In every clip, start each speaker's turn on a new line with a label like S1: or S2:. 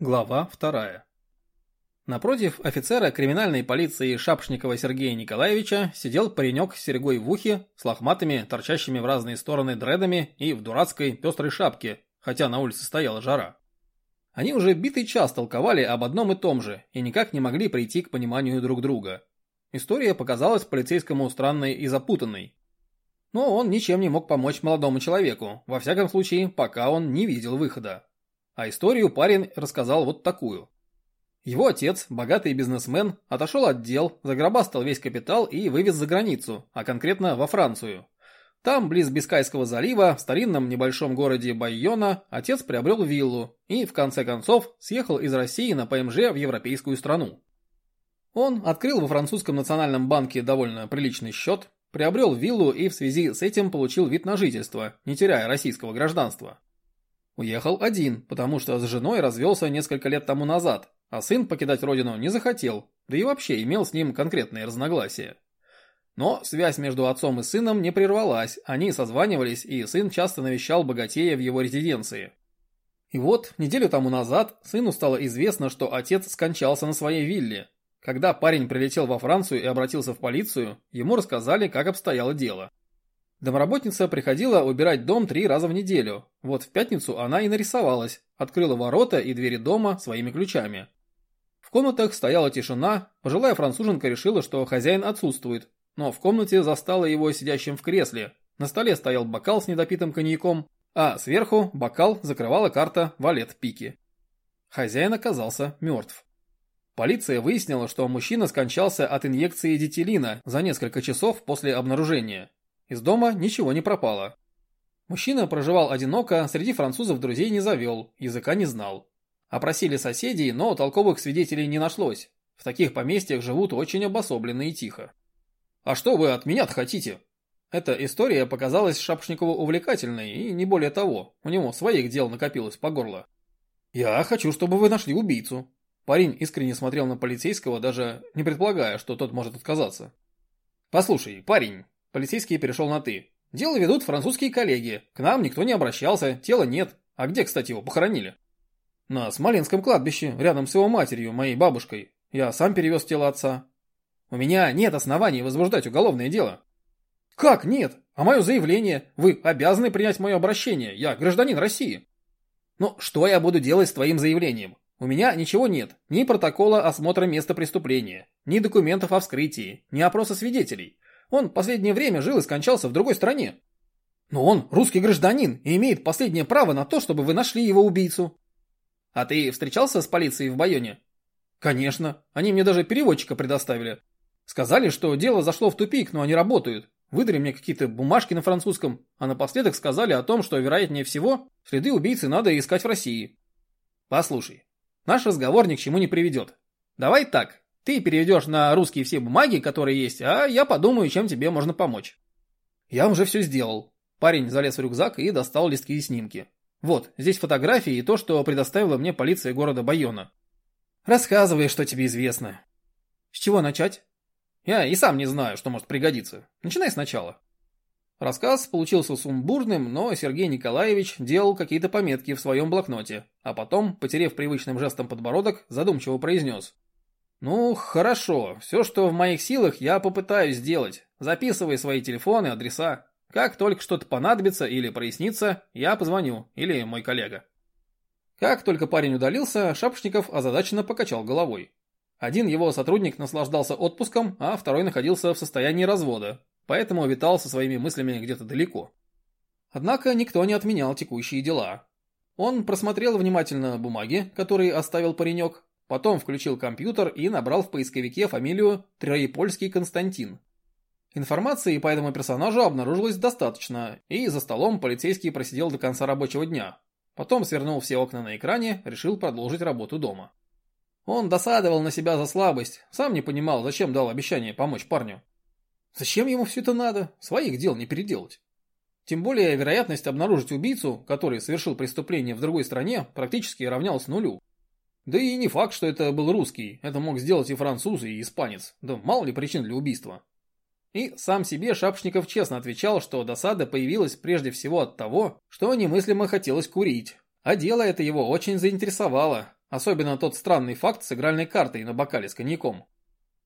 S1: Глава вторая. Напротив офицера криминальной полиции Шапшникова Сергея Николаевича сидел паренек с серьгой в ухе, с лохматыми, торчащими в разные стороны дредами и в дурацкой пестрой шапке, хотя на улице стояла жара. Они уже битый час толковали об одном и том же и никак не могли прийти к пониманию друг друга. История показалась полицейскому странной и запутанной. Но он ничем не мог помочь молодому человеку, во всяком случае, пока он не видел выхода. А историю парень рассказал вот такую. Его отец, богатый бизнесмен, отошел от дел, загробастал весь капитал и вывез за границу, а конкретно во Францию. Там, близ Бискайского залива, в старинном небольшом городе Байона, отец приобрел виллу и, в конце концов, съехал из России на ПМЖ в европейскую страну. Он открыл во французском национальном банке довольно приличный счет, приобрел виллу и в связи с этим получил вид на жительство, не теряя российского гражданства. Уехал один, потому что с женой развелся несколько лет тому назад, а сын покидать родину не захотел, да и вообще имел с ним конкретные разногласия. Но связь между отцом и сыном не прервалась, они созванивались, и сын часто навещал богатея в его резиденции. И вот, неделю тому назад, сыну стало известно, что отец скончался на своей вилле. Когда парень прилетел во Францию и обратился в полицию, ему рассказали, как обстояло дело. Домработница приходила убирать дом три раза в неделю. Вот в пятницу она и нарисовалась, открыла ворота и двери дома своими ключами. В комнатах стояла тишина, пожилая француженка решила, что хозяин отсутствует, но в комнате застала его сидящим в кресле. На столе стоял бокал с недопитым коньяком, а сверху бокал закрывала карта валет пики. Хозяин оказался мертв. Полиция выяснила, что мужчина скончался от инъекции дитилина за несколько часов после обнаружения. Из дома ничего не пропало. Мужчина проживал одиноко, среди французов друзей не завел, языка не знал. Опросили соседей, но толковых свидетелей не нашлось. В таких поместьях живут очень обособленно и тихо. «А что вы от меня хотите?» Эта история показалась Шапшникову увлекательной, и не более того, у него своих дел накопилось по горло. «Я хочу, чтобы вы нашли убийцу». Парень искренне смотрел на полицейского, даже не предполагая, что тот может отказаться. «Послушай, парень, Полицейский перешел на «ты». «Дело ведут французские коллеги. К нам никто не обращался, тела нет. А где, кстати, его похоронили?» «На Смоленском кладбище, рядом с его матерью, моей бабушкой. Я сам перевез тело отца». «У меня нет оснований возбуждать уголовное дело». «Как нет? А мое заявление? Вы обязаны принять мое обращение. Я гражданин России». «Ну, что я буду делать с твоим заявлением? У меня ничего нет. Ни протокола осмотра места преступления, ни документов о вскрытии, ни опроса свидетелей. Он последнее время жил и скончался в другой стране. Но он русский гражданин и имеет последнее право на то, чтобы вы нашли его убийцу. А ты встречался с полицией в Байоне? Конечно. Они мне даже переводчика предоставили. Сказали, что дело зашло в тупик, но они работают. Выдали мне какие-то бумажки на французском, а напоследок сказали о том, что, вероятнее всего, следы убийцы надо искать в России. Послушай, наш разговор ни к чему не приведет. Давай так, ты переведешь на русский все бумаги, которые есть, а я подумаю, чем тебе можно помочь. Я уже все сделал. Парень залез в рюкзак и достал листки и снимки. Вот, здесь фотографии и то, что предоставила мне полиция города Байона. Рассказывай, что тебе известно. С чего начать? Я и сам не знаю, что может пригодиться. Начинай сначала. Рассказ получился сумбурным, но Сергей Николаевич делал какие-то пометки в своем блокноте, а потом, потерев привычным жестом подбородок, задумчиво произнес. «Ну, хорошо. Все, что в моих силах, я попытаюсь сделать. Записывай свои телефоны, адреса. Как только что-то понадобится или прояснится, я позвоню, или мой коллега». Как только парень удалился, Шапошников озадаченно покачал головой. Один его сотрудник наслаждался отпуском, а второй находился в состоянии развода, поэтому витал со своими мыслями где-то далеко. Однако никто не отменял текущие дела. Он просмотрел внимательно бумаги, которые оставил паренек, Потом включил компьютер и набрал в поисковике фамилию Троепольский Константин. Информации по этому персонажу обнаружилось достаточно, и за столом полицейский просидел до конца рабочего дня. Потом свернул все окна на экране, решил продолжить работу дома. Он досадовал на себя за слабость, сам не понимал, зачем дал обещание помочь парню. Зачем ему все это надо? Своих дел не переделать. Тем более вероятность обнаружить убийцу, который совершил преступление в другой стране, практически равнялась нулю. Да и не факт, что это был русский, это мог сделать и француз, и испанец, да мало ли причин для убийства. И сам себе Шапшников честно отвечал, что досада появилась прежде всего от того, что немыслимо хотелось курить. А дело это его очень заинтересовало. Особенно тот странный факт с игральной картой на бокале с коньяком.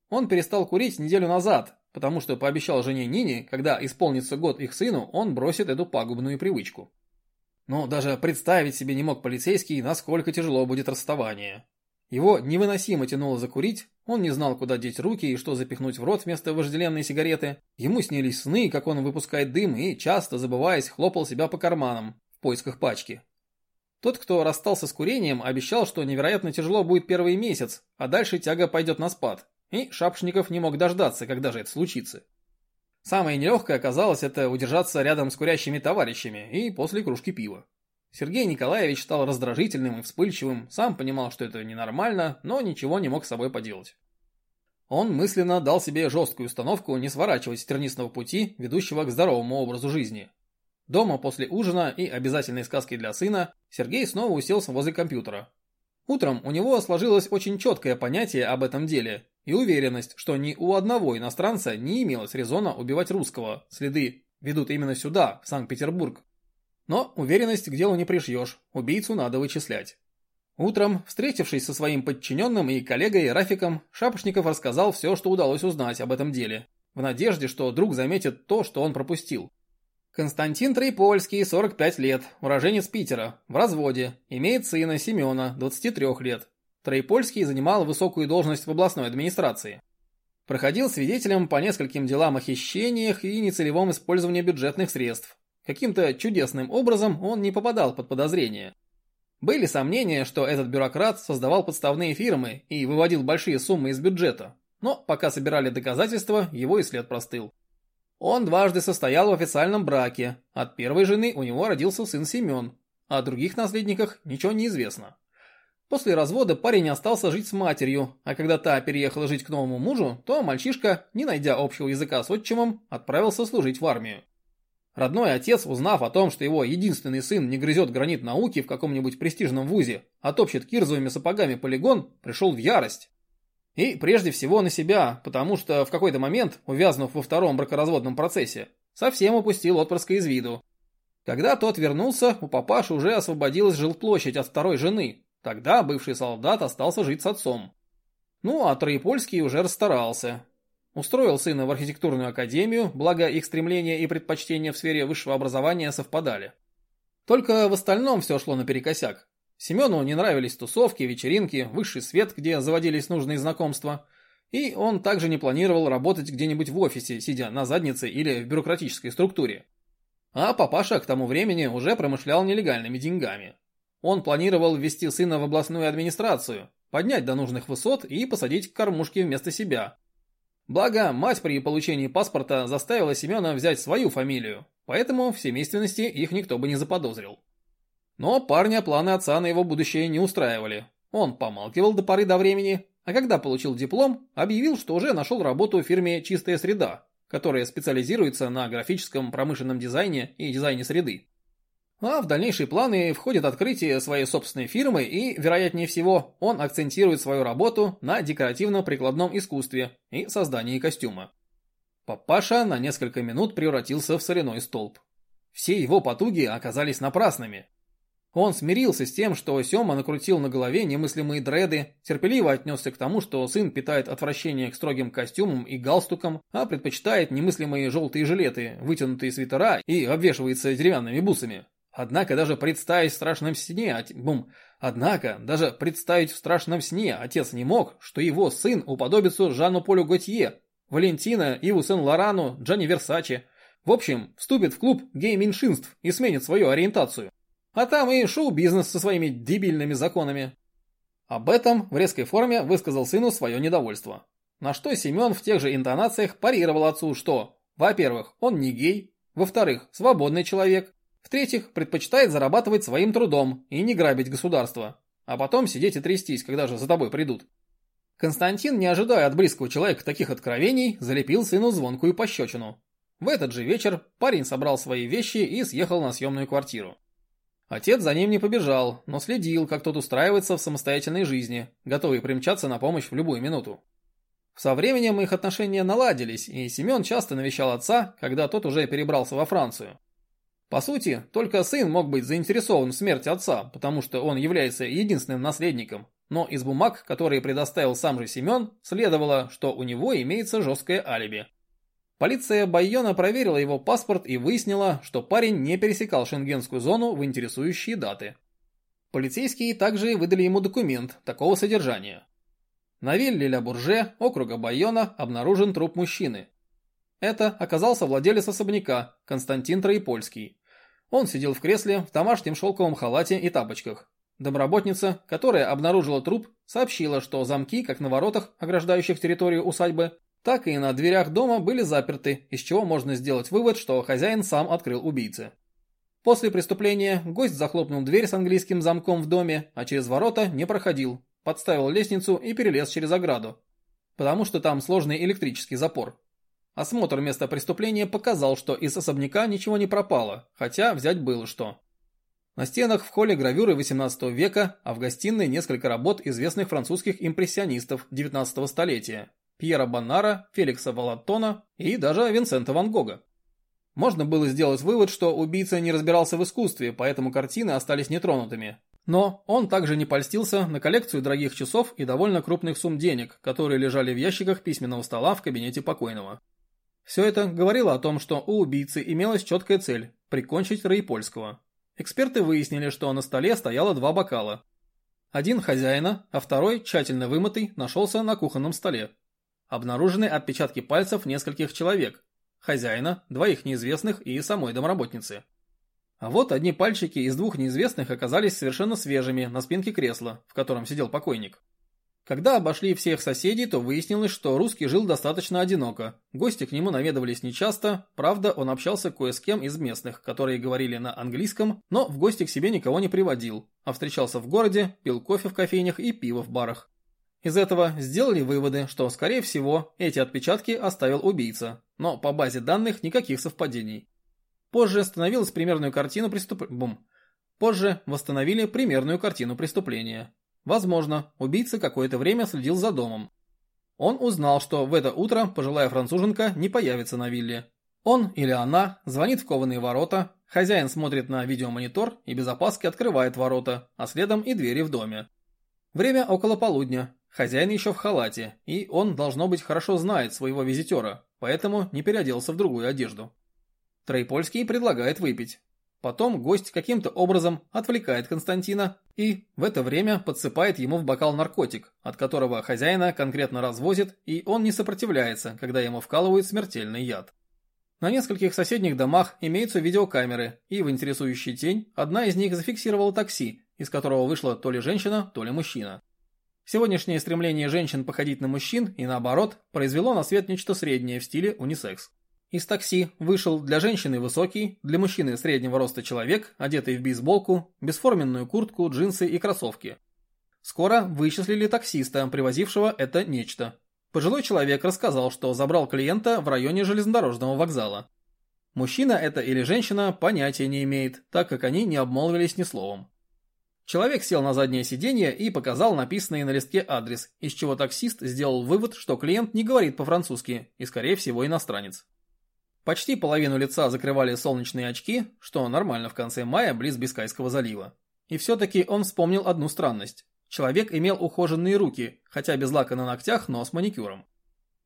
S1: Он перестал курить неделю назад, потому что пообещал жене Нине, когда исполнится год их сыну, он бросит эту пагубную привычку. Но даже представить себе не мог полицейский, насколько тяжело будет расставание. Его невыносимо тянуло закурить, он не знал, куда деть руки и что запихнуть в рот вместо вожделенной сигареты. Ему снились сны, как он выпускает дым и, часто забываясь, хлопал себя по карманам в поисках пачки. Тот, кто расстался с курением, обещал, что невероятно тяжело будет первый месяц, а дальше тяга пойдет на спад. И Шапшников не мог дождаться, когда же это случится. Самое нелегкое оказалось это удержаться рядом с курящими товарищами и после кружки пива. Сергей Николаевич стал раздражительным и вспыльчивым, сам понимал, что это ненормально, но ничего не мог с собой поделать. Он мысленно дал себе жесткую установку не сворачивать с тернистого пути, ведущего к здоровому образу жизни. Дома после ужина и обязательной сказки для сына Сергей снова уселся возле компьютера. Утром у него сложилось очень четкое понятие об этом деле и уверенность, что ни у одного иностранца не имелось резона убивать русского, следы ведут именно сюда, в Санкт-Петербург. Но уверенность к делу не пришьешь, убийцу надо вычислять. Утром, встретившись со своим подчиненным и коллегой Рафиком, Шапошников рассказал все, что удалось узнать об этом деле, в надежде, что друг заметит то, что он пропустил. Константин Троепольский, 45 лет, уроженец Питера, в разводе, имеет сына Семена, 23 лет. Троепольский занимал высокую должность в областной администрации. Проходил свидетелем по нескольким делам о хищениях и нецелевом использовании бюджетных средств. Каким-то чудесным образом он не попадал под подозрение. Были сомнения, что этот бюрократ создавал подставные фирмы и выводил большие суммы из бюджета, но пока собирали доказательства, его и след простыл. Он дважды состоял в официальном браке. От первой жены у него родился сын Семен. О других наследниках ничего не известно. После развода парень остался жить с матерью, а когда та переехала жить к новому мужу, то мальчишка, не найдя общего языка с отчимом, отправился служить в армию. Родной отец, узнав о том, что его единственный сын не грызет гранит науки в каком-нибудь престижном вузе, а топчет кирзовыми сапогами полигон, пришел в ярость. И прежде всего на себя, потому что в какой-то момент, увязнув во втором бракоразводном процессе, совсем упустил отпрыска из виду. Когда тот вернулся, у папаши уже освободилась жилплощадь от второй жены. Тогда бывший солдат остался жить с отцом. Ну, а Троепольский уже расстарался. Устроил сына в архитектурную академию, благо их стремления и предпочтения в сфере высшего образования совпадали. Только в остальном все шло наперекосяк. Семену не нравились тусовки, вечеринки, высший свет, где заводились нужные знакомства. И он также не планировал работать где-нибудь в офисе, сидя на заднице или в бюрократической структуре. А папаша к тому времени уже промышлял нелегальными деньгами. Он планировал ввести сына в областную администрацию, поднять до нужных высот и посадить к кормушке вместо себя. Благо, мать при получении паспорта заставила Семена взять свою фамилию, поэтому в семейственности их никто бы не заподозрил. Но парня планы отца на его будущее не устраивали. Он помалкивал до поры до времени, а когда получил диплом, объявил, что уже нашел работу в фирме «Чистая среда», которая специализируется на графическом промышленном дизайне и дизайне среды. А в дальнейшие планы входит открытие своей собственной фирмы и, вероятнее всего, он акцентирует свою работу на декоративно-прикладном искусстве и создании костюма. Папаша на несколько минут превратился в соляной столб. Все его потуги оказались напрасными. Он смирился с тем, что Сёма накрутил на голове немыслимые дреды, терпеливо отнесся к тому, что сын питает отвращение к строгим костюмам и галстукам, а предпочитает немыслимые желтые жилеты, вытянутые свитера и обвешивается деревянными бусами. Однако даже представить в страшном сне, бум, однако даже представить в страшном сне отец не мог, что его сын уподобится Жанну Полю Готье, Валентина, Иву Сен-Лорану, Джанни Версаче. В общем, вступит в клуб гей-меньшинств и сменит свою ориентацию. А там и шоу-бизнес со своими дебильными законами. Об этом в резкой форме высказал сыну свое недовольство. На что Семен в тех же интонациях парировал отцу, что, во-первых, он не гей, во-вторых, свободный человек, в-третьих, предпочитает зарабатывать своим трудом и не грабить государство, а потом сидеть и трястись, когда же за тобой придут. Константин, не ожидая от близкого человека таких откровений, залепил сыну звонкую пощечину. В этот же вечер парень собрал свои вещи и съехал на съемную квартиру. Отец за ним не побежал, но следил, как тот устраивается в самостоятельной жизни, готовый примчаться на помощь в любую минуту. Со временем их отношения наладились, и Семен часто навещал отца, когда тот уже перебрался во Францию. По сути, только сын мог быть заинтересован в смерти отца, потому что он является единственным наследником, но из бумаг, которые предоставил сам же Семен, следовало, что у него имеется жесткое алиби. Полиция Байона проверила его паспорт и выяснила, что парень не пересекал шенгенскую зону в интересующие даты. Полицейские также выдали ему документ такого содержания. На вилле Ля Бурже, округа Байона, обнаружен труп мужчины. Это оказался владелец особняка, Константин Троепольский. Он сидел в кресле в домашнем шелковом халате и тапочках. Домработница, которая обнаружила труп, сообщила, что замки, как на воротах, ограждающих территорию усадьбы, так и на дверях дома были заперты, из чего можно сделать вывод, что хозяин сам открыл убийцы. После преступления гость захлопнул дверь с английским замком в доме, а через ворота не проходил, подставил лестницу и перелез через ограду, потому что там сложный электрический запор. Осмотр места преступления показал, что из особняка ничего не пропало, хотя взять было что. На стенах в холле гравюры XVIII века, а в гостиной несколько работ известных французских импрессионистов XIX столетия. Пьера Баннара, Феликса Валатона и даже Винсента Ван Гога. Можно было сделать вывод, что убийца не разбирался в искусстве, поэтому картины остались нетронутыми. Но он также не польстился на коллекцию дорогих часов и довольно крупных сумм денег, которые лежали в ящиках письменного стола в кабинете покойного. Все это говорило о том, что у убийцы имелась четкая цель – прикончить Раипольского. Эксперты выяснили, что на столе стояло два бокала. Один хозяина, а второй, тщательно вымытый, нашелся на кухонном столе. Обнаружены отпечатки пальцев нескольких человек. Хозяина, двоих неизвестных и самой домработницы. А вот одни пальчики из двух неизвестных оказались совершенно свежими на спинке кресла, в котором сидел покойник. Когда обошли всех соседей, то выяснилось, что русский жил достаточно одиноко. Гости к нему наведывались нечасто, правда, он общался кое с кем из местных, которые говорили на английском, но в гости к себе никого не приводил, а встречался в городе, пил кофе в кофейнях и пиво в барах. Из этого сделали выводы, что, скорее всего, эти отпечатки оставил убийца, но по базе данных никаких совпадений. Позже остановилась примерную картину преступления. Бум. Позже восстановили примерную картину преступления. Возможно, убийца какое-то время следил за домом. Он узнал, что в это утро пожилая француженка не появится на вилле. Он или она звонит в кованые ворота, хозяин смотрит на видеомонитор и без опаски открывает ворота, а следом и двери в доме. Время около полудня, хозяин еще в халате, и он, должно быть, хорошо знает своего визитера, поэтому не переоделся в другую одежду. Троепольский предлагает выпить. Потом гость каким-то образом отвлекает Константина и в это время подсыпает ему в бокал наркотик, от которого хозяина конкретно развозит, и он не сопротивляется, когда ему вкалывают смертельный яд. На нескольких соседних домах имеются видеокамеры, и в интересующий день одна из них зафиксировала такси, из которого вышла то ли женщина, то ли мужчина. Сегодняшнее стремление женщин походить на мужчин и наоборот произвело на свет нечто среднее в стиле унисекс. Из такси вышел для женщины высокий, для мужчины среднего роста человек, одетый в бейсболку, бесформенную куртку, джинсы и кроссовки. Скоро вычислили таксиста, привозившего это нечто. Пожилой человек рассказал, что забрал клиента в районе железнодорожного вокзала. Мужчина это или женщина понятия не имеет, так как они не обмолвились ни словом. Человек сел на заднее сиденье и показал написанный на листке адрес, из чего таксист сделал вывод, что клиент не говорит по-французски и, скорее всего, иностранец. Почти половину лица закрывали солнечные очки, что нормально в конце мая близ Бискайского залива. И все-таки он вспомнил одну странность. Человек имел ухоженные руки, хотя без лака на ногтях, но с маникюром.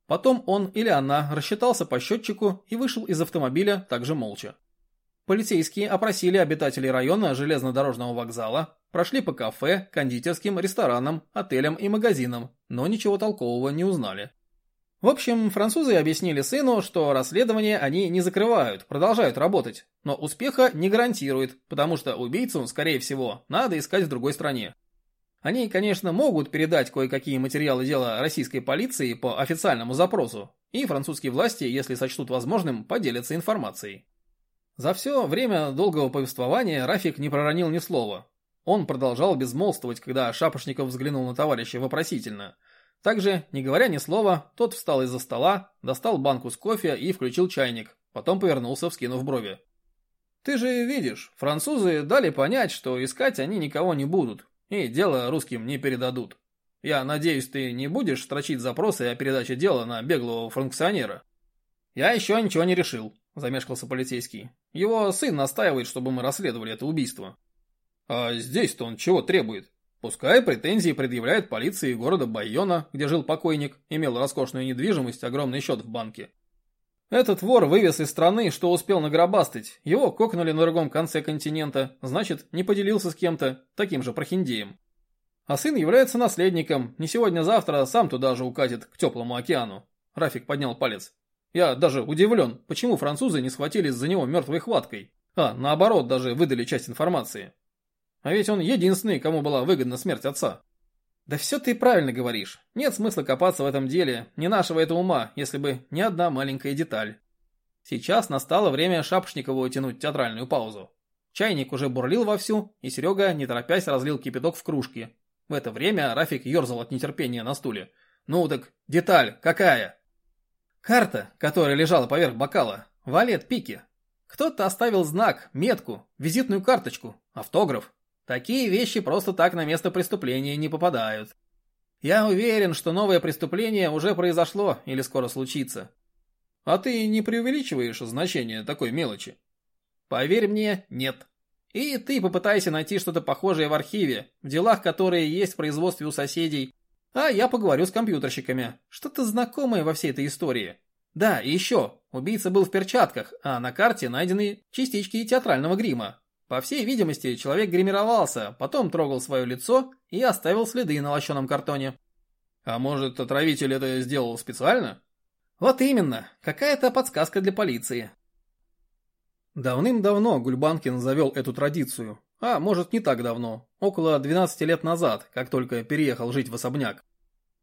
S1: Потом он или она рассчитался по счетчику и вышел из автомобиля также молча. Полицейские опросили обитателей района железнодорожного вокзала, прошли по кафе, кондитерским, ресторанам, отелям и магазинам, но ничего толкового не узнали. В общем, французы объяснили сыну, что расследование они не закрывают, продолжают работать, но успеха не гарантируют, потому что убийцу, скорее всего, надо искать в другой стране. Они, конечно, могут передать кое-какие материалы дела российской полиции по официальному запросу, и французские власти, если сочтут возможным, поделятся информацией. За все время долгого повествования Рафик не проронил ни слова. Он продолжал безмолвствовать, когда Шапошников взглянул на товарища вопросительно – также, не говоря ни слова, тот встал из-за стола, достал банку с кофе и включил чайник, потом повернулся, вскинув брови. «Ты же видишь, французы дали понять, что искать они никого не будут, и дело русским не передадут. Я надеюсь, ты не будешь строчить запросы о передаче дела на беглого функционера?» «Я еще ничего не решил», замешкался полицейский. «Его сын настаивает, чтобы мы расследовали это убийство». «А здесь-то он чего требует?» Пускай претензии предъявляет полиции города Байона, где жил покойник, имел роскошную недвижимость, огромный счет в банке. Этот вор вывез из страны, что успел нагробастать. Его кокнули на другом конце континента, значит, не поделился с кем-то, таким же прохиндеем. А сын является наследником, не сегодня-завтра сам туда же укатит, к теплому океану. Рафик поднял палец. Я даже удивлен, почему французы не схватились за него мертвой хваткой. А, наоборот, даже выдали часть информации. А ведь он единственный, кому была выгодна смерть отца. Да все ты правильно говоришь. Нет смысла копаться в этом деле, не нашего это ума, если бы не одна маленькая деталь. Сейчас настало время Шапошникову тянуть театральную паузу. Чайник уже бурлил вовсю, и Серега, не торопясь, разлил кипяток в кружке. В это время Рафик ерзал от нетерпения на стуле. «Ну так, деталь какая?» Карта, которая лежала поверх бокала. Валет пики. Кто-то оставил знак, метку, визитную карточку, автограф. Такие вещи просто так на место преступления не попадают. Я уверен, что новое преступление уже произошло или скоро случится. А ты не преувеличиваешь значение такой мелочи? Поверь мне, нет. И ты попытайся найти что-то похожее в архиве, в делах, которые есть в производстве у соседей. А я поговорю с компьютерщиками. Что-то знакомое во всей этой истории. Да, и еще. Убийца был в перчатках, а на карте найдены частички театрального грима. По всей видимости, человек гримировался, потом трогал свое лицо и оставил следы на лощеном картоне. А может, отравитель это сделал специально? Вот именно, какая-то подсказка для полиции. Давным-давно Гульбанкин завел эту традицию. А может, не так давно, около 12 лет назад, как только переехал жить в особняк.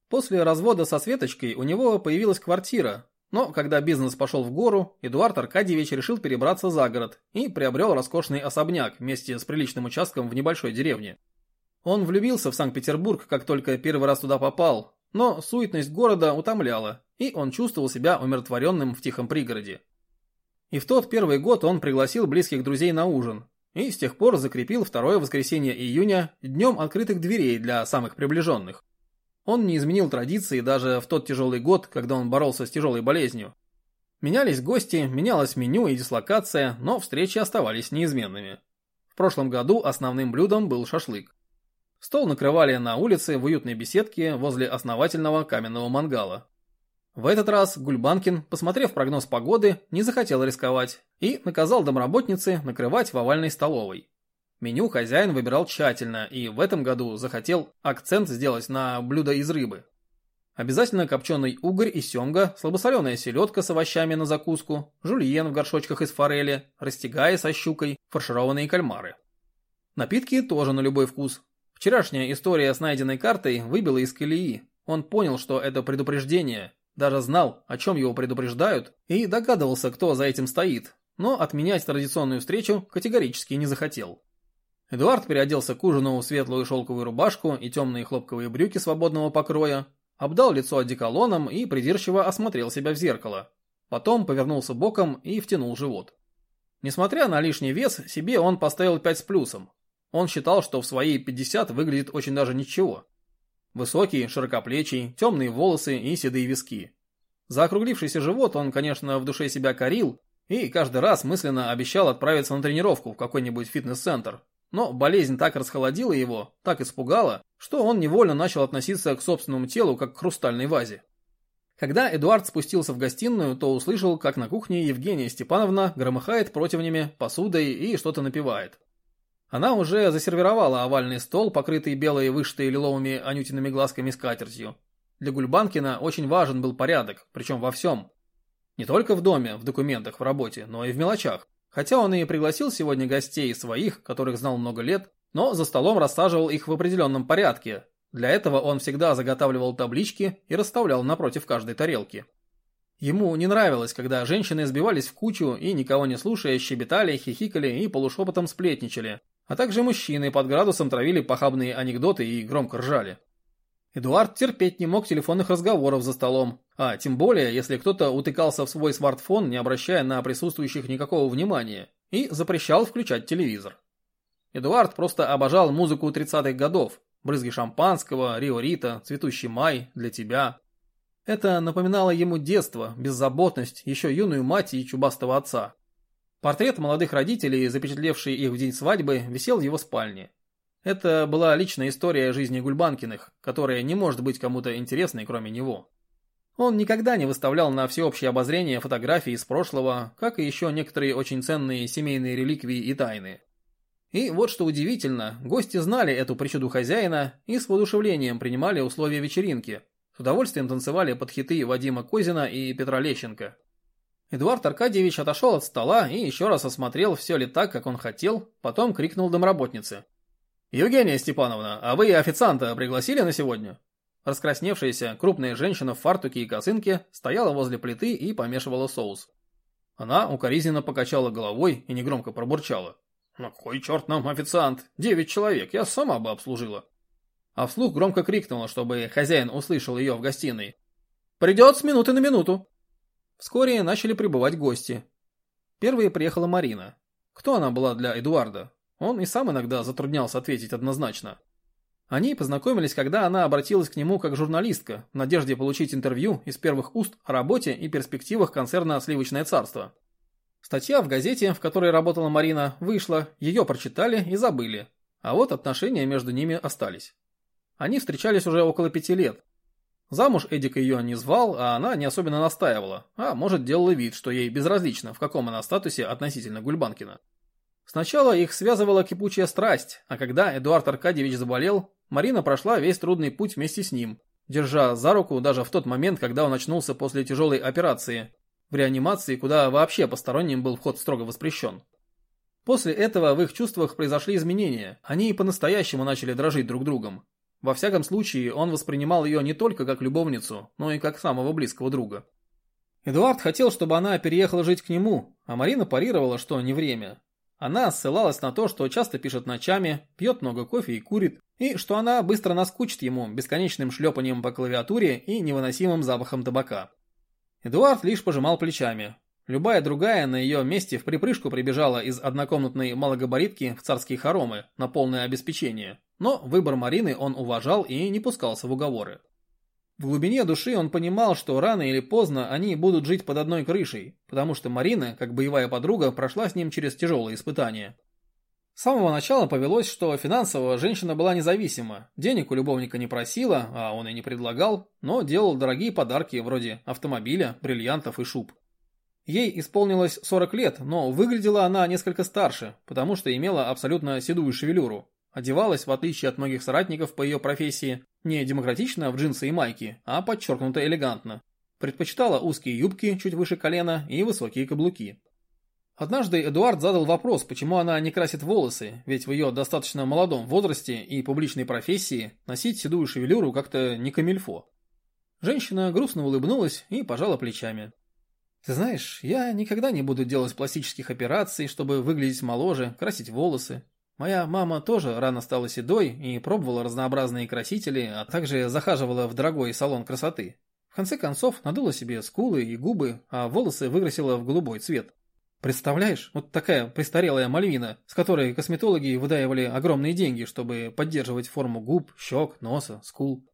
S1: После развода со Светочкой у него появилась квартира, но когда бизнес пошел в гору, Эдуард Аркадьевич решил перебраться за город и приобрел роскошный особняк вместе с приличным участком в небольшой деревне. Он влюбился в Санкт-Петербург, как только первый раз туда попал, но суетность города утомляла, и он чувствовал себя умиротворенным в тихом пригороде. И в тот первый год он пригласил близких друзей на ужин, и с тех пор закрепил второе воскресенье июня днем открытых дверей для самых приближенных. Он не изменил традиции даже в тот тяжелый год, когда он боролся с тяжелой болезнью. Менялись гости, менялось меню и дислокация, но встречи оставались неизменными. В прошлом году основным блюдом был шашлык. Стол накрывали на улице в уютной беседке возле основательного каменного мангала. В этот раз Гульбанкин, посмотрев прогноз погоды, не захотел рисковать и наказал домработнице накрывать в овальной столовой. Меню хозяин выбирал тщательно и в этом году захотел акцент сделать на блюдо из рыбы. Обязательно копченый угорь и семга, слабосоленая селедка с овощами на закуску, жульен в горшочках из форели, растягая со щукой, фаршированные кальмары. Напитки тоже на любой вкус. Вчерашняя история с найденной картой выбила из колеи. Он понял, что это предупреждение, даже знал, о чем его предупреждают, и догадывался, кто за этим стоит, но отменять традиционную встречу категорически не захотел. Эдуард переоделся к ужину в светлую шелковую рубашку и темные хлопковые брюки свободного покроя, обдал лицо одеколоном и придирчиво осмотрел себя в зеркало. Потом повернулся боком и втянул живот. Несмотря на лишний вес, себе он поставил 5 с плюсом. Он считал, что в свои 50 выглядит очень даже ничего. Высокий, широкоплечий, темные волосы и седые виски. За округлившийся живот он, конечно, в душе себя корил и каждый раз мысленно обещал отправиться на тренировку в какой-нибудь фитнес-центр, но болезнь так расхолодила его, так испугала, что он невольно начал относиться к собственному телу как к хрустальной вазе. Когда Эдуард спустился в гостиную, то услышал, как на кухне Евгения Степановна громыхает противнями, посудой и что-то напевает. Она уже засервировала овальный стол, покрытый белой вышитой лиловыми анютиными глазками скатертью. Для Гульбанкина очень важен был порядок, причем во всем. Не только в доме, в документах, в работе, но и в мелочах. Хотя он и пригласил сегодня гостей своих, которых знал много лет, но за столом рассаживал их в определенном порядке. Для этого он всегда заготавливал таблички и расставлял напротив каждой тарелки. Ему не нравилось, когда женщины сбивались в кучу и, никого не слушая, щебетали, хихикали и полушепотом сплетничали, а также мужчины под градусом травили похабные анекдоты и громко ржали. Эдуард терпеть не мог телефонных разговоров за столом, а тем более, если кто-то утыкался в свой смартфон, не обращая на присутствующих никакого внимания, и запрещал включать телевизор. Эдуард просто обожал музыку 30-х годов, брызги шампанского, Рио Рита, цветущий май, для тебя. Это напоминало ему детство, беззаботность, еще юную мать и чубастого отца. Портрет молодых родителей, запечатлевший их в день свадьбы, висел в его спальне. Это была личная история жизни Гульбанкиных, которая не может быть кому-то интересной, кроме него. Он никогда не выставлял на всеобщее обозрение фотографии из прошлого, как и еще некоторые очень ценные семейные реликвии и тайны. И вот что удивительно, гости знали эту причуду хозяина и с воодушевлением принимали условия вечеринки, с удовольствием танцевали под хиты Вадима Козина и Петра Лещенко. Эдуард Аркадьевич отошел от стола и еще раз осмотрел, все ли так, как он хотел, потом крикнул домработнице. «Евгения Степановна, а вы официанта пригласили на сегодня?» Раскрасневшаяся, крупная женщина в фартуке и косынке стояла возле плиты и помешивала соус. Она укоризненно покачала головой и негромко пробурчала. «На кой черт нам официант? Девять человек, я сама бы обслужила». А вслух громко крикнула, чтобы хозяин услышал ее в гостиной. «Придет с минуты на минуту». Вскоре начали прибывать гости. Первой приехала Марина. Кто она была для Эдуарда? Он и сам иногда затруднялся ответить однозначно. Они познакомились, когда она обратилась к нему как журналистка, в надежде получить интервью из первых уст о работе и перспективах концерна «Сливочное царство». Статья в газете, в которой работала Марина, вышла, ее прочитали и забыли, а вот отношения между ними остались. Они встречались уже около пяти лет. Замуж Эдик ее не звал, а она не особенно настаивала, а может делала вид, что ей безразлично, в каком она статусе относительно Гульбанкина. Сначала их связывала кипучая страсть, а когда Эдуард Аркадьевич заболел, Марина прошла весь трудный путь вместе с ним, держа за руку даже в тот момент, когда он очнулся после тяжелой операции, в реанимации, куда вообще посторонним был вход строго воспрещен. После этого в их чувствах произошли изменения, они по-настоящему начали дрожить друг другом. Во всяком случае, он воспринимал ее не только как любовницу, но и как самого близкого друга. Эдуард хотел, чтобы она переехала жить к нему, а Марина парировала, что не время, она ссылалась на то, что часто пишет ночами, пьет много кофе и курит, и что она быстро наскучит ему бесконечным шлепанием по клавиатуре и невыносимым запахом табака. Эдуард лишь пожимал плечами. Любая другая на ее месте в припрыжку прибежала из однокомнатной малогабаритки в царские хоромы на полное обеспечение, но выбор Марины он уважал и не пускался в уговоры. В глубине души он понимал, что рано или поздно они будут жить под одной крышей, потому что Марина, как боевая подруга, прошла с ним через тяжелые испытания. С самого начала повелось, что финансово женщина была независима, денег у любовника не просила, а он и не предлагал, но делал дорогие подарки вроде автомобиля, бриллиантов и шуб. Ей исполнилось 40 лет, но выглядела она несколько старше, потому что имела абсолютно седую шевелюру, Одевалась, в отличие от многих соратников по ее профессии, не демократично в джинсы и майки, а подчеркнуто элегантно. Предпочитала узкие юбки чуть выше колена и высокие каблуки. Однажды Эдуард задал вопрос, почему она не красит волосы, ведь в ее достаточно молодом возрасте и публичной профессии носить седую шевелюру как-то не камильфо. Женщина грустно улыбнулась и пожала плечами. «Ты знаешь, я никогда не буду делать пластических операций, чтобы выглядеть моложе, красить волосы. Моя мама тоже рано стала седой и пробовала разнообразные красители, а также захаживала в дорогой салон красоты. В конце концов, надула себе скулы и губы, а волосы выкрасила в голубой цвет. Представляешь, вот такая престарелая Мальвина, с которой косметологи выдаивали огромные деньги, чтобы поддерживать форму губ, щек, носа, скул.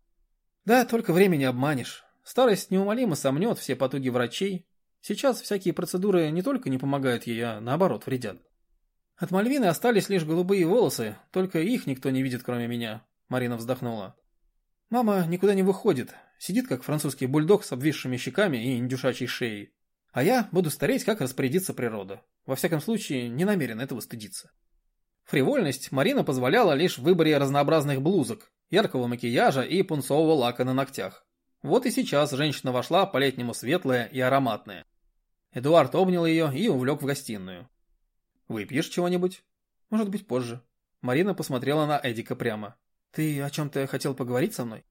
S1: Да, только времени обманешь. Старость неумолимо сомнет все потуги врачей. Сейчас всякие процедуры не только не помогают ей, а наоборот вредят. От Мальвины остались лишь голубые волосы, только их никто не видит, кроме меня. Марина вздохнула. Мама никуда не выходит, сидит как французский бульдог с обвисшими щеками и индюшачьей шеей. А я буду стареть, как распорядится природа. Во всяком случае, не намерен этого стыдиться. Фривольность Марина позволяла лишь в выборе разнообразных блузок, яркого макияжа и пунцового лака на ногтях. Вот и сейчас женщина вошла по-летнему светлая и ароматная. Эдуард обнял ее и увлек в гостиную. Выпьешь чего-нибудь? Может быть, позже. Марина посмотрела на Эдика прямо. Ты о чем-то хотел поговорить со мной?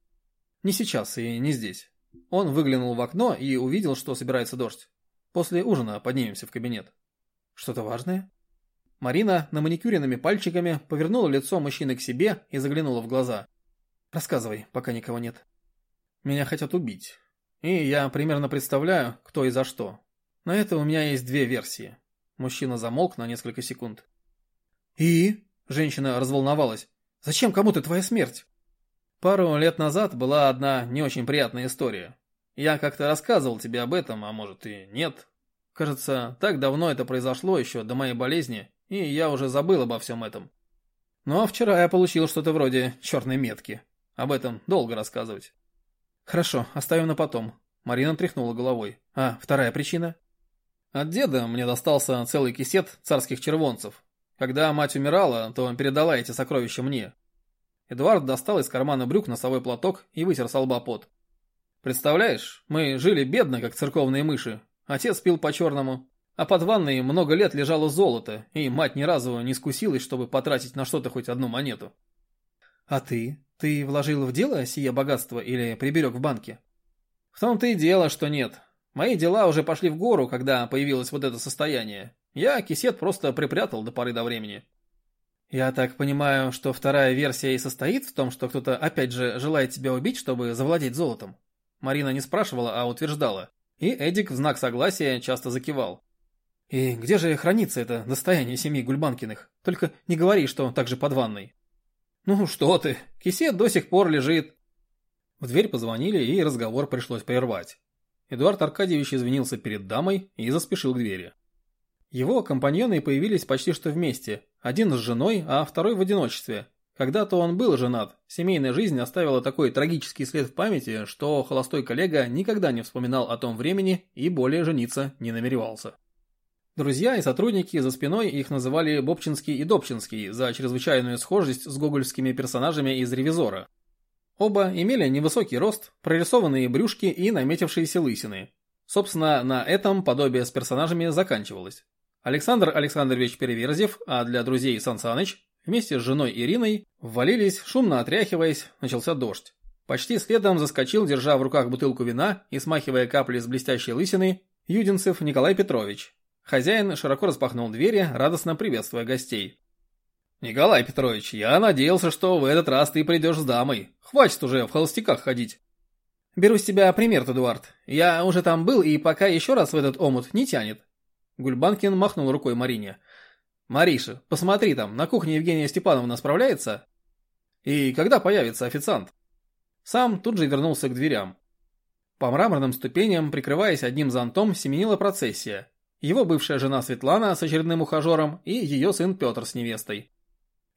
S1: Не сейчас и не здесь. Он выглянул в окно и увидел, что собирается дождь. После ужина поднимемся в кабинет. Что-то важное? Марина на маникюренными пальчиками повернула лицо мужчины к себе и заглянула в глаза. Рассказывай, пока никого нет. Меня хотят убить. И я примерно представляю, кто и за что. На это у меня есть две версии. Мужчина замолк на несколько секунд. «И?» – женщина разволновалась. «Зачем кому-то твоя смерть?» Пару лет назад была одна не очень приятная история. Я как-то рассказывал тебе об этом, а может и нет. Кажется, так давно это произошло еще до моей болезни, и я уже забыл обо всем этом. Ну а вчера я получил что-то вроде черной метки. Об этом долго рассказывать. Хорошо, оставим на потом. Марина тряхнула головой. А вторая причина? От деда мне достался целый кисет царских червонцев. Когда мать умирала, то передала эти сокровища мне. Эдуард достал из кармана брюк носовой платок и вытер с лба пот. Представляешь, мы жили бедно, как церковные мыши. Отец пил по-черному, а под ванной много лет лежало золото, и мать ни разу не скусилась, чтобы потратить на что-то хоть одну монету. А ты? Ты вложил в дело сие богатство или приберег в банке? В том-то и дело, что нет. Мои дела уже пошли в гору, когда появилось вот это состояние. Я кисет просто припрятал до поры до времени. Я так понимаю, что вторая версия и состоит в том, что кто-то опять же желает тебя убить, чтобы завладеть золотом. Марина не спрашивала, а утверждала. И Эдик в знак согласия часто закивал. И где же хранится это достояние семьи Гульбанкиных? Только не говори, что так же под ванной. Ну что ты, кисет до сих пор лежит. В дверь позвонили, и разговор пришлось прервать. Эдуард Аркадьевич извинился перед дамой и заспешил к двери. Его компаньоны появились почти что вместе, один с женой, а второй в одиночестве. Когда-то он был женат, семейная жизнь оставила такой трагический след в памяти, что холостой коллега никогда не вспоминал о том времени и более жениться не намеревался. Друзья и сотрудники за спиной их называли Бобчинский и Добчинский за чрезвычайную схожесть с гогольскими персонажами из «Ревизора». Оба имели невысокий рост, прорисованные брюшки и наметившиеся лысины. Собственно, на этом подобие с персонажами заканчивалось. Александр Александрович Переверзев, а для друзей Сан Саныч, вместе с женой Ириной, ввалились, шумно отряхиваясь, начался дождь. Почти следом заскочил, держа в руках бутылку вина и смахивая капли с блестящей лысины, Юдинцев Николай Петрович. Хозяин широко распахнул двери, радостно приветствуя гостей. «Николай Петрович, я надеялся, что в этот раз ты придешь с дамой. Хватит уже в холостяках ходить».
S2: «Беру с тебя пример, Эдуард. Я уже там был, и пока еще раз в этот омут не тянет.
S1: Гульбанкин махнул рукой Марине. «Мариша, посмотри там, на кухне Евгения Степановна справляется?» «И когда появится официант?» Сам тут же вернулся к дверям. По мраморным ступеням, прикрываясь одним зонтом, семенила процессия. Его бывшая жена Светлана с очередным ухажером и ее сын Петр с невестой.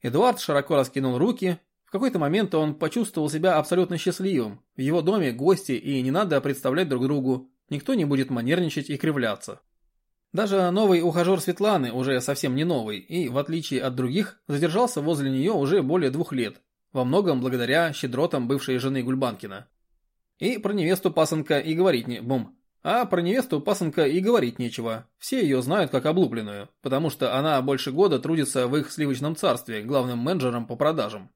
S1: Эдуард широко раскинул руки. В какой-то момент он почувствовал себя абсолютно счастливым. В его доме гости и не надо представлять друг другу. Никто не будет манерничать и кривляться. Даже новый ухажер Светланы уже совсем не новый и, в отличие от других, задержался возле нее уже более двух лет, во многом благодаря щедротам бывшей жены Гульбанкина. И про невесту пасынка и говорить не... Бум. А про невесту пасынка и говорить нечего. Все ее знают как облупленную, потому что она больше года трудится в их сливочном царстве, главным менеджером по продажам.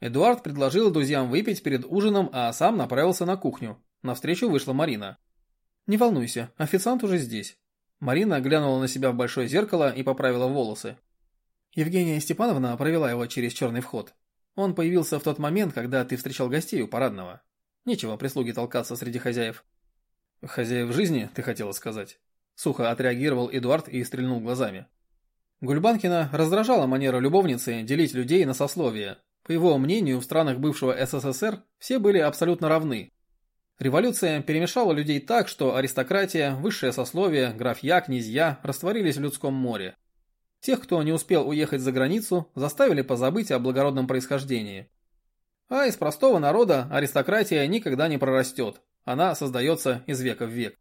S1: Эдуард предложил друзьям выпить перед ужином, а сам направился на кухню. Навстречу вышла Марина. «Не волнуйся, официант уже здесь. Марина глянула на себя в большое зеркало и поправила волосы. Евгения Степановна провела его через черный вход. Он появился в тот момент, когда ты встречал гостей у парадного. Нечего прислуги толкаться среди хозяев. Хозяев жизни, ты хотела сказать? Сухо отреагировал Эдуард и стрельнул глазами. Гульбанкина раздражала манера любовницы делить людей на сословия. По его мнению, в странах бывшего СССР все были абсолютно равны, Революция перемешала людей так, что аристократия, высшее сословие, графья, князья растворились в людском море. Тех, кто не успел уехать за границу, заставили позабыть о благородном происхождении. А из простого народа аристократия никогда не прорастет, она создается из века в век.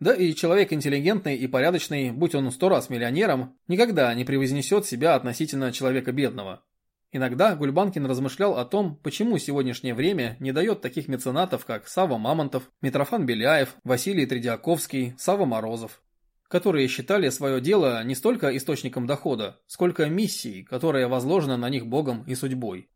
S1: Да и человек интеллигентный и порядочный, будь он сто раз миллионером, никогда не превознесет себя относительно человека бедного. Иногда Гульбанкин размышлял о том, почему сегодняшнее время не дает таких меценатов, как Сава Мамонтов, Митрофан Беляев, Василий Тредиаковский, Сава Морозов, которые считали свое дело не столько источником дохода, сколько миссией, которая возложена на них Богом и судьбой.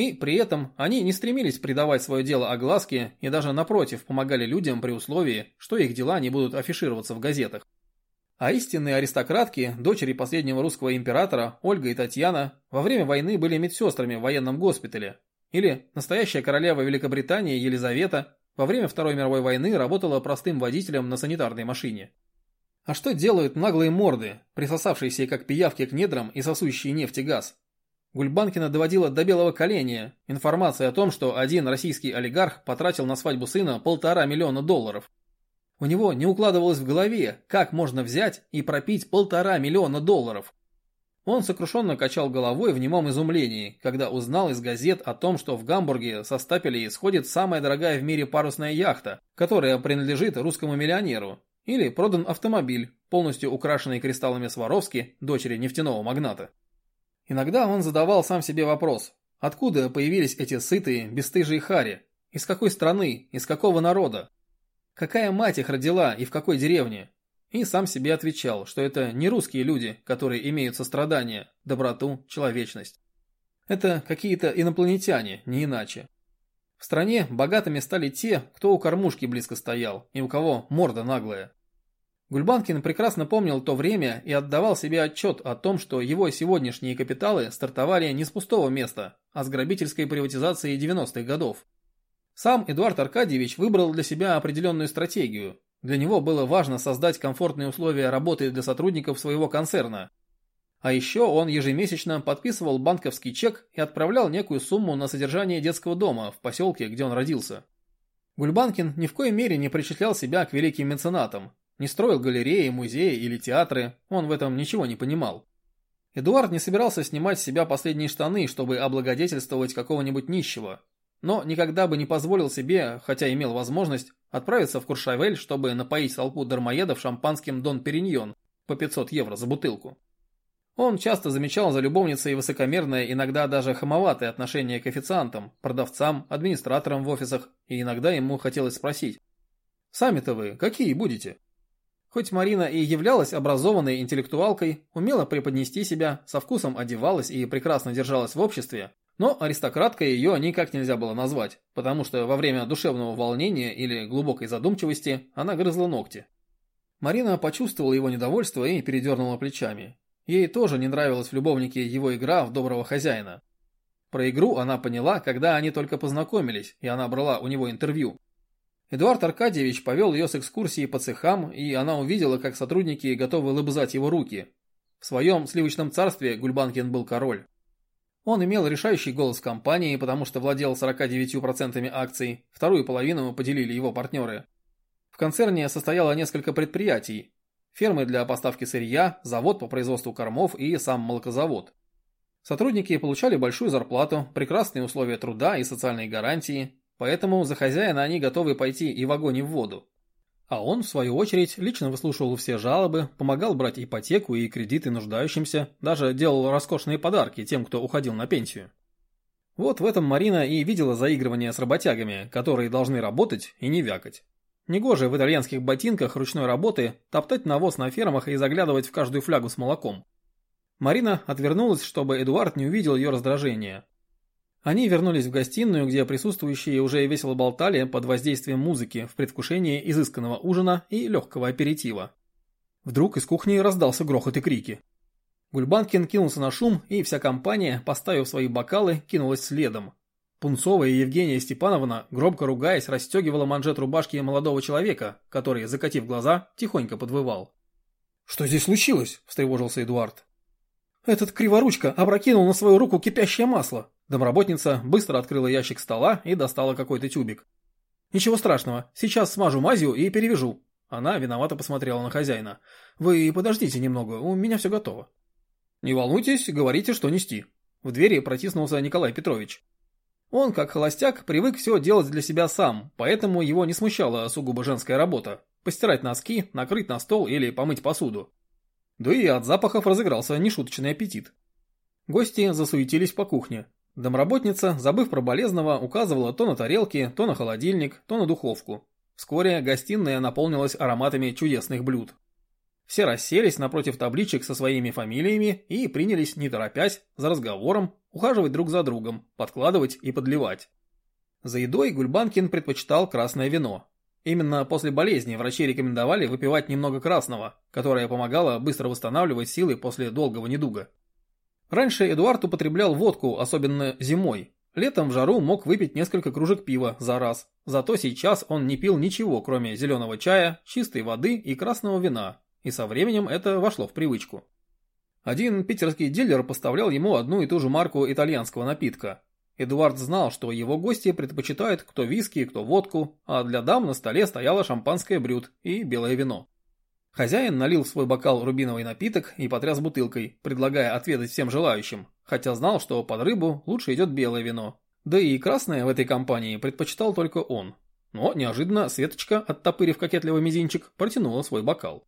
S1: И при этом они не стремились придавать свое дело огласке и даже напротив помогали людям при условии, что их дела не будут афишироваться в газетах. А истинные аристократки, дочери последнего русского императора, Ольга и Татьяна, во время войны были медсестрами в военном госпитале. Или настоящая королева Великобритании Елизавета во время Второй мировой войны работала простым водителем на санитарной машине. А что делают наглые морды, присосавшиеся как пиявки к недрам и сосущие нефть и газ? Гульбанкина доводила до белого коленя информация о том, что один российский олигарх потратил на свадьбу сына полтора миллиона долларов. У него не укладывалось в голове, как можно взять и пропить полтора миллиона долларов. Он сокрушенно качал головой в немом изумлении, когда узнал из газет о том, что в Гамбурге со стапелей сходит самая дорогая в мире парусная яхта, которая принадлежит русскому миллионеру, или продан автомобиль, полностью украшенный кристаллами Сваровски, дочери нефтяного магната. Иногда он задавал сам себе вопрос, откуда появились эти сытые, бесстыжие хари, из какой страны, из какого народа, Какая мать их родила и в какой деревне? И сам себе отвечал, что это не русские люди, которые имеют сострадание, доброту, человечность. Это какие-то инопланетяне, не иначе. В стране богатыми стали те, кто у кормушки близко стоял и у кого морда наглая. Гульбанкин прекрасно помнил то время и отдавал себе отчет о том, что его сегодняшние капиталы стартовали не с пустого места, а с грабительской приватизации 90-х годов. Сам Эдуард Аркадьевич выбрал для себя определенную стратегию. Для него было важно создать комфортные условия работы для сотрудников своего концерна. А еще он ежемесячно подписывал банковский чек и отправлял некую сумму на содержание детского дома в поселке, где он родился. Гульбанкин ни в коей мере не причислял себя к великим меценатам, не строил галереи, музеи или театры, он в этом ничего не понимал. Эдуард не собирался снимать с себя последние штаны, чтобы облагодетельствовать какого-нибудь нищего, но никогда бы не позволил себе, хотя имел возможность, отправиться в Куршавель, чтобы напоить толпу дармоедов шампанским Дон Периньон по 500 евро за бутылку. Он часто замечал за любовницей высокомерное, иногда даже хамоватое отношение к официантам, продавцам, администраторам в офисах, и иногда ему хотелось спросить, «Сами-то вы какие будете?» Хоть Марина и являлась образованной интеллектуалкой, умела преподнести себя, со вкусом одевалась и прекрасно держалась в обществе, но аристократкой ее никак нельзя было назвать, потому что во время душевного волнения или глубокой задумчивости она грызла ногти. Марина почувствовала его недовольство и передернула плечами. Ей тоже не нравилась в любовнике его игра в доброго хозяина. Про игру она поняла, когда они только познакомились, и она брала у него интервью. Эдуард Аркадьевич повел ее с экскурсией по цехам, и она увидела, как сотрудники готовы лобызать его руки. В своем сливочном царстве Гульбанкин был король. Он имел решающий голос в компании, потому что владел 49% акций, вторую половину поделили его партнеры. В концерне состояло несколько предприятий. Фермы для поставки сырья, завод по производству кормов и сам молокозавод. Сотрудники получали большую зарплату, прекрасные условия труда и социальные гарантии, поэтому за хозяина они готовы пойти и в огонь и в воду. А он, в свою очередь, лично выслушивал все жалобы, помогал брать ипотеку и кредиты нуждающимся, даже делал роскошные подарки тем, кто уходил на пенсию. Вот в этом Марина и видела заигрывание с работягами, которые должны работать и не вякать. Негоже в итальянских ботинках ручной работы топтать навоз на фермах и заглядывать в каждую флягу с молоком. Марина отвернулась, чтобы Эдуард не увидел ее раздражения, они вернулись в гостиную, где присутствующие уже весело болтали под воздействием музыки в предвкушении изысканного ужина и легкого аперитива. Вдруг из кухни раздался грохот и крики. Гульбанкин кинулся на шум, и вся компания, поставив свои бокалы, кинулась следом. Пунцова и Евгения Степановна, громко ругаясь, расстегивала манжет рубашки молодого человека, который, закатив глаза, тихонько подвывал. «Что здесь случилось?» – встревожился Эдуард. «Этот криворучка опрокинул на свою руку кипящее масло», Домработница быстро открыла ящик стола и достала какой-то тюбик. «Ничего страшного, сейчас смажу мазью и перевяжу». Она виновато посмотрела на хозяина. «Вы подождите немного, у меня все готово». «Не волнуйтесь, говорите, что нести». В двери протиснулся Николай Петрович. Он, как холостяк, привык все делать для себя сам, поэтому его не смущала сугубо женская работа. Постирать носки, накрыть на стол или помыть посуду. Да и от запахов разыгрался нешуточный аппетит. Гости засуетились по кухне. Домработница, забыв про болезного, указывала то на тарелки, то на холодильник, то на духовку. Вскоре гостиная наполнилась ароматами чудесных блюд. Все расселись напротив табличек со своими фамилиями и принялись, не торопясь, за разговором, ухаживать друг за другом, подкладывать и подливать. За едой Гульбанкин предпочитал красное вино. Именно после болезни врачи рекомендовали выпивать немного красного, которое помогало быстро восстанавливать силы после долгого недуга. Раньше Эдуард употреблял водку, особенно зимой. Летом в жару мог выпить несколько кружек пива за раз. Зато сейчас он не пил ничего, кроме зеленого чая, чистой воды и красного вина. И со временем это вошло в привычку. Один питерский дилер поставлял ему одну и ту же марку итальянского напитка. Эдуард знал, что его гости предпочитают кто виски, кто водку, а для дам на столе стояло шампанское брют и белое вино. Хозяин налил в свой бокал рубиновый напиток и потряс бутылкой, предлагая отведать всем желающим, хотя знал, что под рыбу лучше идет белое вино. Да и красное в этой компании предпочитал только он. Но неожиданно Светочка, оттопырив кокетливый мизинчик, протянула свой бокал.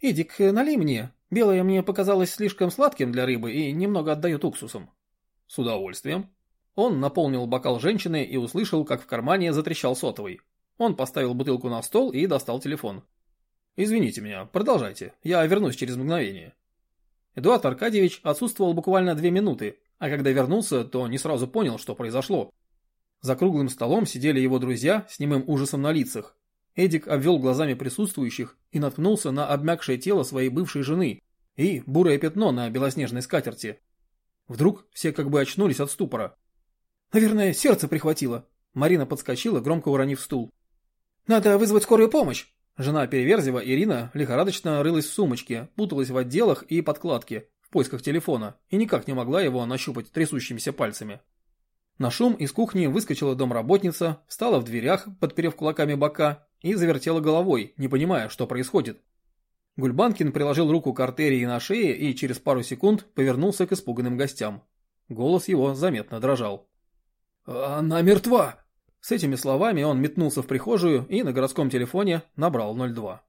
S2: «Эдик, налей мне. Белое мне показалось слишком сладким для рыбы и немного отдает уксусом».
S1: «С удовольствием». Он наполнил бокал женщины и услышал, как в кармане затрещал сотовый. Он поставил бутылку на стол и достал телефон. «Извините меня, продолжайте, я вернусь через мгновение». Эдуард Аркадьевич отсутствовал буквально две минуты, а когда вернулся, то не сразу понял, что произошло. За круглым столом сидели его друзья с немым ужасом на лицах, Эдик обвел глазами присутствующих и наткнулся на обмякшее тело своей бывшей жены и бурое пятно на белоснежной скатерти. Вдруг все как бы очнулись от ступора.
S2: «Наверное, сердце прихватило». Марина подскочила, громко уронив стул. «Надо вызвать скорую помощь!»
S1: Жена Переверзева, Ирина, лихорадочно рылась в сумочке, путалась в отделах и подкладке в поисках телефона и никак не могла его нащупать трясущимися пальцами. На шум из кухни выскочила домработница, встала в дверях, подперев кулаками бока, и завертела головой, не понимая, что происходит. Гульбанкин приложил руку к артерии на шее и через пару секунд повернулся к испуганным гостям. Голос его заметно дрожал.
S2: «Она мертва!»
S1: С этими словами он метнулся в прихожую и на городском телефоне набрал 02.